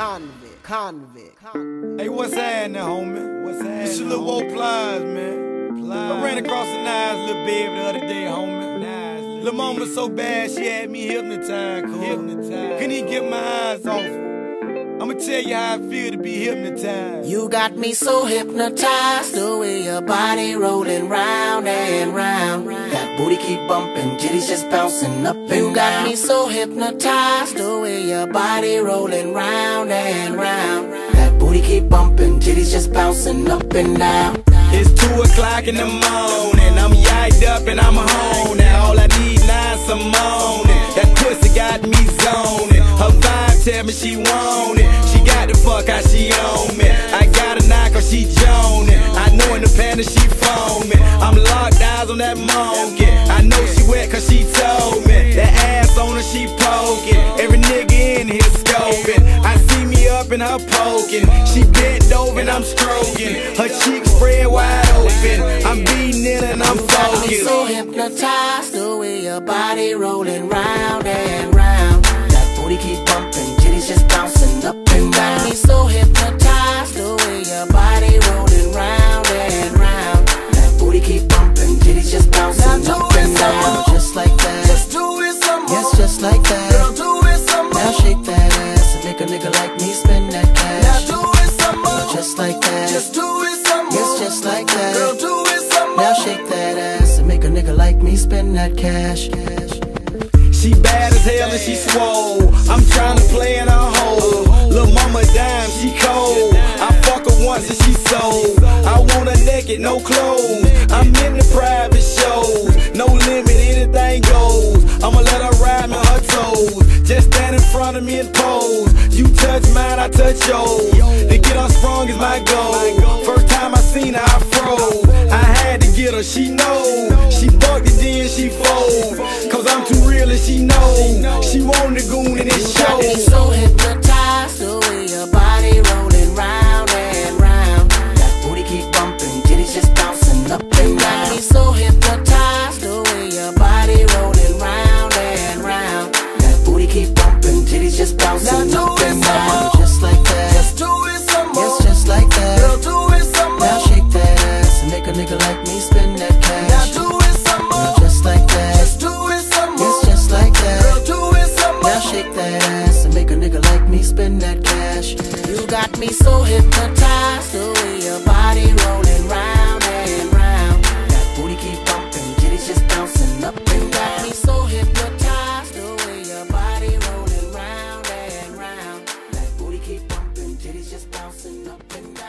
convict, convict, convict. Hey, what's happening, homie? What's happening? This is Lil Woe Plies, man. Plies. I ran across a nice little baby the other day, homie. Nice little mama so bad, she had me hypnotized, cool. Hypnotized. Couldn't even get my eyes off her. I'ma tell you how I feel to be hypnotized. You got me so hypnotized, the way your body rolling round and round. That booty keep bumping, titties just bouncing up and down. You got me so hypnotized, the way your body rolling round and round. That booty keep bumping, titties just bouncing up and down. It's two o'clock in the morning, I'm yiked up and I'm home. Now all I need now is some morning. That pussy got me zoning. Her vibe tell me she want it. She got the fuck how she on me. I got a knock or she joning. In the panty she foaming. I'm locked eyes on that monkey. I know she wet cause she told me. That ass on her she poking. Every nigga in here scoping. I see me up in her poking. She bent over and I'm stroking. Her cheeks spread wide open. I'm beating it and I'm got me so hypnotized, the way your body rolling round and round. Just bouncing Now do up it and some down. more. Just like that. Just do it some more. Yes, just like that. Girl, do it some more Now shake that ass and make a nigga like me spend that cash Now do it some more. Just like that. Just do it some more. Yes, just like that. Girl, do it some more. Now shake that ass and make a nigga like me spend that cash. cash. She bad as hell and she swole. I'm trying to play in her hole. Lil' mama dime, she cold. I fuck her once and she sold. Naked, no clothes. I'm in the private shows. No limit, anything goes. I'ma let her ride me on her toes. Just stand in front of me and pose. You touch mine, I touch yours. To get her strong is my goal. First time I seen her, I froze. I had to get her, she know. She fucked it, then she fold. Cause I'm too real and she know. She want the goon and it shows. fast and make a nigga like me spend that cash. You got me so hypnotized the way your body rolling round and round. That booty keep bumping, kitty just bouncing up and down. me so hypnotized the way your body rolling round and round. That booty keep bumping, kitty just bouncing up and down.